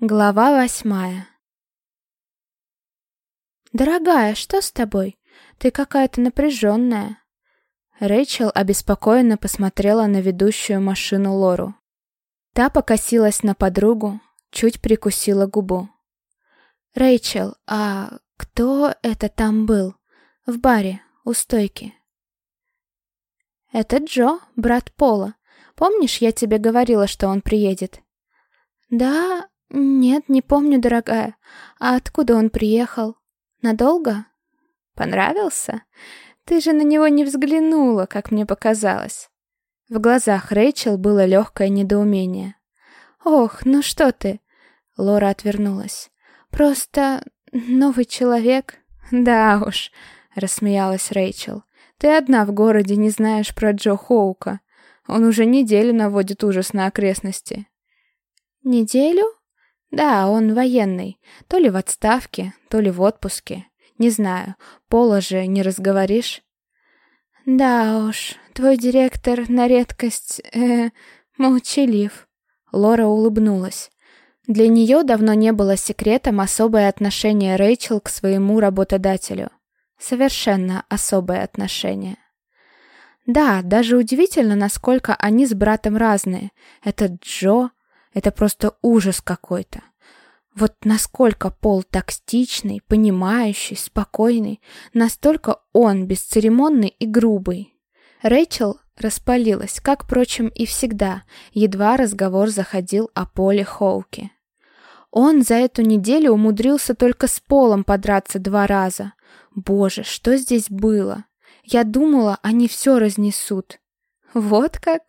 Глава восьмая «Дорогая, что с тобой? Ты какая-то напряженная». Рэйчел обеспокоенно посмотрела на ведущую машину Лору. Та покосилась на подругу, чуть прикусила губу. «Рэйчел, а кто это там был? В баре, у стойки?» «Это Джо, брат Пола. Помнишь, я тебе говорила, что он приедет?» «Да, «Нет, не помню, дорогая. А откуда он приехал? Надолго?» «Понравился? Ты же на него не взглянула, как мне показалось». В глазах Рэйчел было легкое недоумение. «Ох, ну что ты?» Лора отвернулась. «Просто новый человек?» «Да уж», — рассмеялась Рэйчел. «Ты одна в городе не знаешь про Джо Хоука. Он уже неделю наводит ужас на окрестности». «Неделю?» Да, он военный. То ли в отставке, то ли в отпуске. Не знаю, Пола же не разговоришь. Да уж, твой директор на редкость, э, молчалив. Лора улыбнулась. Для нее давно не было секретом особое отношение Рэйчел к своему работодателю. Совершенно особое отношение. Да, даже удивительно, насколько они с братом разные. Этот Джо, это просто ужас какой-то. Вот насколько Пол тактичный, понимающий, спокойный, настолько он бесцеремонный и грубый. Рэйчел распалилась, как, впрочем, и всегда, едва разговор заходил о Поле Хоуке. Он за эту неделю умудрился только с Полом подраться два раза. Боже, что здесь было? Я думала, они все разнесут. Вот как?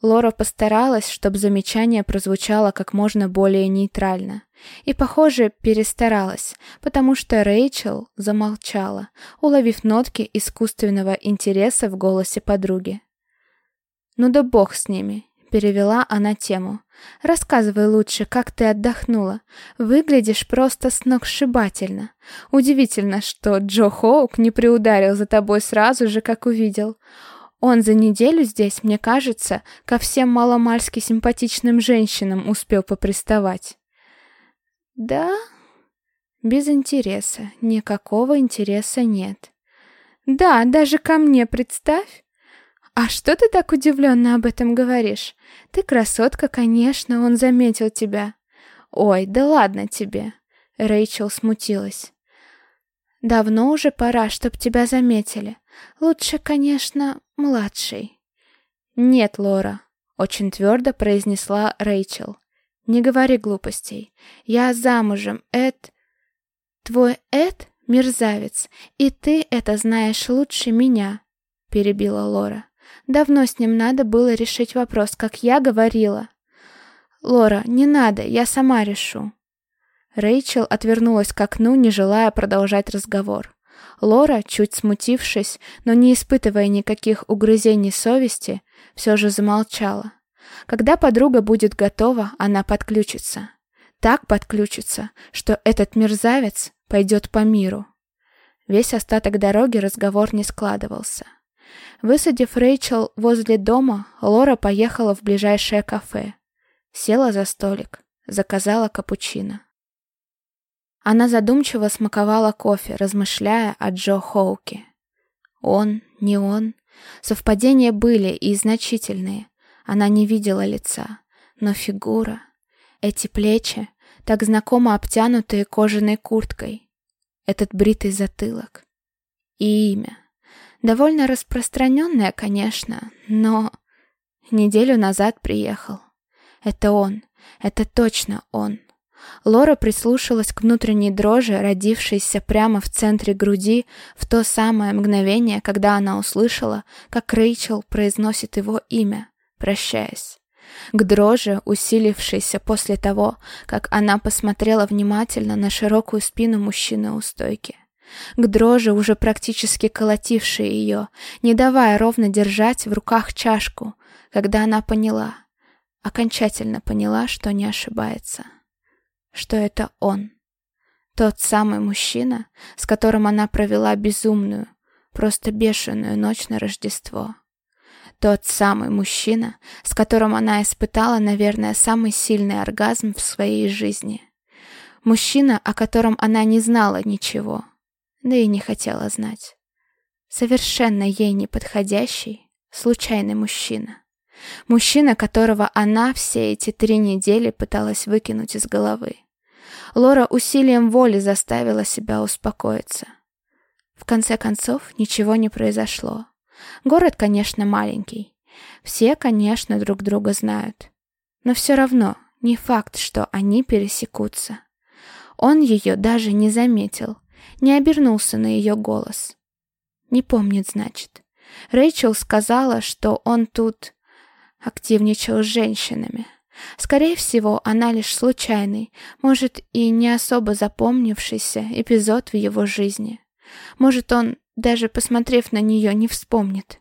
Лора постаралась, чтобы замечание прозвучало как можно более нейтрально. И, похоже, перестаралась, потому что Рэйчел замолчала, уловив нотки искусственного интереса в голосе подруги. «Ну да бог с ними», — перевела она тему. «Рассказывай лучше, как ты отдохнула. Выглядишь просто сногсшибательно. Удивительно, что Джо Хоук не приударил за тобой сразу же, как увидел. Он за неделю здесь, мне кажется, ко всем маломальски симпатичным женщинам успел поприставать. Да? Без интереса. Никакого интереса нет. Да, даже ко мне, представь. А что ты так удивленно об этом говоришь? Ты красотка, конечно, он заметил тебя. Ой, да ладно тебе. Рэйчел смутилась. Давно уже пора, чтоб тебя заметили. Лучше, конечно, младший. Нет, Лора, очень твердо произнесла Рэйчел. Не говори глупостей. Я замужем, Эд... Твой Эд — мерзавец, и ты это знаешь лучше меня, перебила Лора. Давно с ним надо было решить вопрос, как я говорила. Лора, не надо, я сама решу. Рэйчел отвернулась к окну, не желая продолжать разговор. Лора, чуть смутившись, но не испытывая никаких угрызений совести, все же замолчала. Когда подруга будет готова, она подключится. Так подключится, что этот мерзавец пойдет по миру. Весь остаток дороги разговор не складывался. Высадив Рэйчел возле дома, Лора поехала в ближайшее кафе. Села за столик, заказала капучино. Она задумчиво смаковала кофе, размышляя о Джо Хоуке. Он, не он. Совпадения были и значительные. Она не видела лица, но фигура. Эти плечи, так знакомо обтянутые кожаной курткой. Этот бритый затылок. И имя. Довольно распространенное, конечно, но... Неделю назад приехал. Это он. Это точно он. Лора прислушалась к внутренней дрожи, родившейся прямо в центре груди, в то самое мгновение, когда она услышала, как Рэйчел произносит его имя, прощаясь. К дрожи, усилившейся после того, как она посмотрела внимательно на широкую спину мужчины у стойки. К дрожи, уже практически колотившей ее, не давая ровно держать в руках чашку, когда она поняла, окончательно поняла, что не ошибается что это он. Тот самый мужчина, с которым она провела безумную, просто бешеную ночь на Рождество. тот самый мужчина, с которым она испытала, наверное, самый сильный оргазм в своей жизни. Мужчина, о котором она не знала ничего, да и не хотела знать. Совершенно ей неподходящий, случайный мужчина. Мужчина, которого она все эти три недели пыталась выкинуть из головы. Лора усилием воли заставила себя успокоиться. В конце концов, ничего не произошло. Город, конечно, маленький. Все, конечно, друг друга знают. Но все равно не факт, что они пересекутся. Он ее даже не заметил, не обернулся на ее голос. Не помнит, значит. Рэйчел сказала, что он тут активничал с женщинами. Скорее всего, она лишь случайный, может и не особо запомнившийся эпизод в его жизни. Может, он, даже посмотрев на нее, не вспомнит.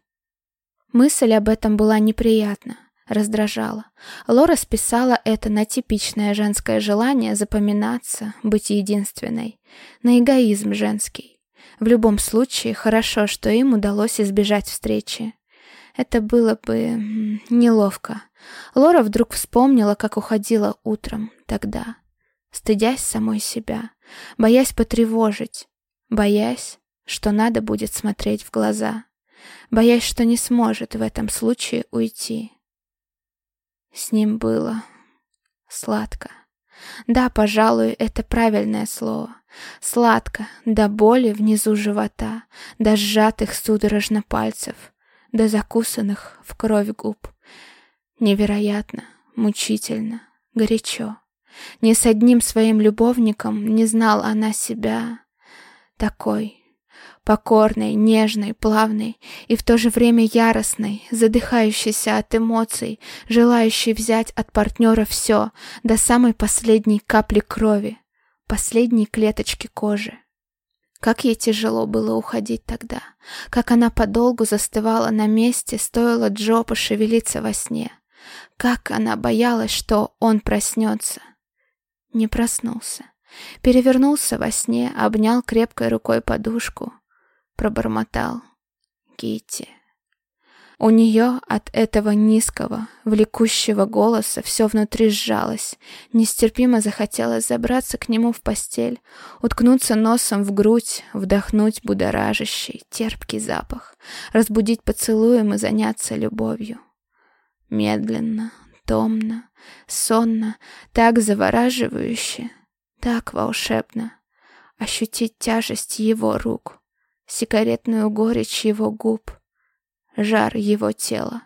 Мысль об этом была неприятна, раздражала. Лора списала это на типичное женское желание запоминаться, быть единственной, на эгоизм женский. В любом случае, хорошо, что им удалось избежать встречи. Это было бы неловко. Лора вдруг вспомнила, как уходила утром тогда, стыдясь самой себя, боясь потревожить, боясь, что надо будет смотреть в глаза, боясь, что не сможет в этом случае уйти. С ним было сладко. Да, пожалуй, это правильное слово. Сладко, до боли внизу живота, до сжатых судорожно пальцев, до закусанных в кровь губ. Невероятно, мучительно, горячо. Ни с одним своим любовником не знал она себя такой, покорной, нежной, плавной и в то же время яростной, задыхающейся от эмоций, желающей взять от партнера все, до самой последней капли крови, последней клеточки кожи. Как ей тяжело было уходить тогда, как она подолгу застывала на месте, стоило Джо пошевелиться во сне, как она боялась, что он проснется. Не проснулся. Перевернулся во сне, обнял крепкой рукой подушку, пробормотал. Китти. У нее от этого низкого, влекущего голоса все внутри сжалось. Нестерпимо захотелось забраться к нему в постель, уткнуться носом в грудь, вдохнуть будоражащий, терпкий запах, разбудить поцелуем и заняться любовью. Медленно, томно, сонно, так завораживающе, так волшебно. Ощутить тяжесть его рук, сигаретную горечь его губ, жар его тела.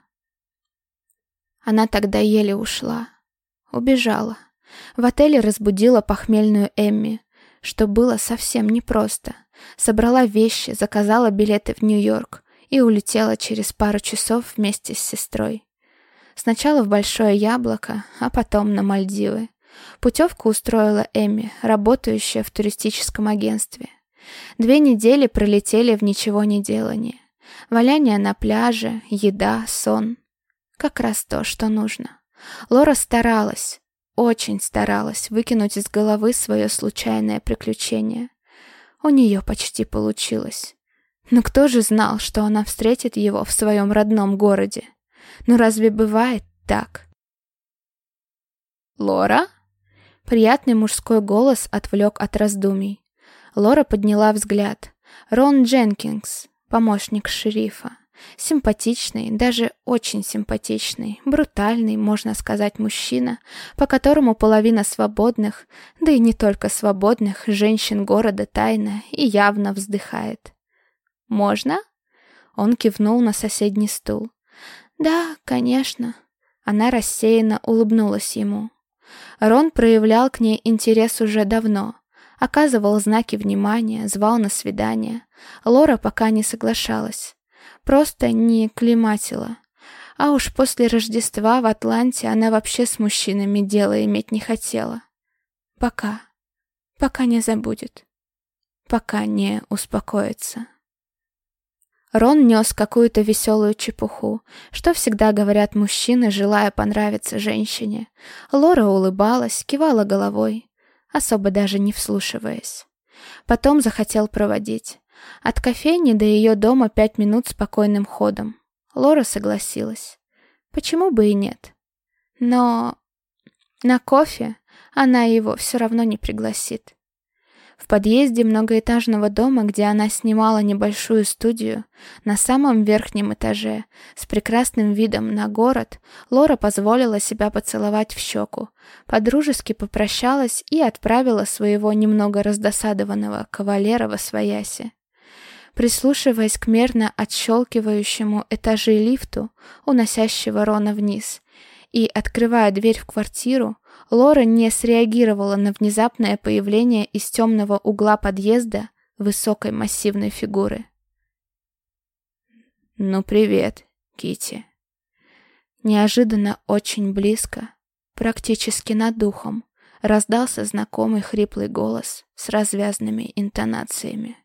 Она тогда еле ушла. Убежала. В отеле разбудила похмельную Эмми, что было совсем непросто. Собрала вещи, заказала билеты в Нью-Йорк и улетела через пару часов вместе с сестрой. Сначала в Большое Яблоко, а потом на Мальдивы. Путевку устроила Эми, работающая в туристическом агентстве. Две недели пролетели в ничего не делании. Валяние на пляже, еда, сон. Как раз то, что нужно. Лора старалась, очень старалась выкинуть из головы свое случайное приключение. У нее почти получилось. Но кто же знал, что она встретит его в своем родном городе? Ну разве бывает так? «Лора?» Приятный мужской голос отвлек от раздумий. Лора подняла взгляд. Рон Дженкинс, помощник шерифа. Симпатичный, даже очень симпатичный, брутальный, можно сказать, мужчина, по которому половина свободных, да и не только свободных, женщин города тайно и явно вздыхает. «Можно?» Он кивнул на соседний стул. «Да, конечно». Она рассеянно улыбнулась ему. Рон проявлял к ней интерес уже давно. Оказывал знаки внимания, звал на свидание. Лора пока не соглашалась. Просто не климатила. А уж после Рождества в Атланте она вообще с мужчинами дело иметь не хотела. Пока. Пока не забудет. Пока не успокоится. Рон нес какую-то веселую чепуху, что всегда говорят мужчины, желая понравиться женщине. Лора улыбалась, кивала головой, особо даже не вслушиваясь. Потом захотел проводить. От кофейни до ее дома пять минут спокойным ходом. Лора согласилась. Почему бы и нет? Но на кофе она его все равно не пригласит. В подъезде многоэтажного дома, где она снимала небольшую студию, на самом верхнем этаже, с прекрасным видом на город, Лора позволила себя поцеловать в щеку, подружески попрощалась и отправила своего немного раздосадованного кавалера во свояси. Прислушиваясь к мерно отщелкивающему этажи лифту, уносящего Рона вниз, и, открывая дверь в квартиру, Лора не среагировала на внезапное появление из темного угла подъезда высокой массивной фигуры. «Ну, привет, Кити. Неожиданно очень близко, практически над духом, раздался знакомый хриплый голос с развязными интонациями.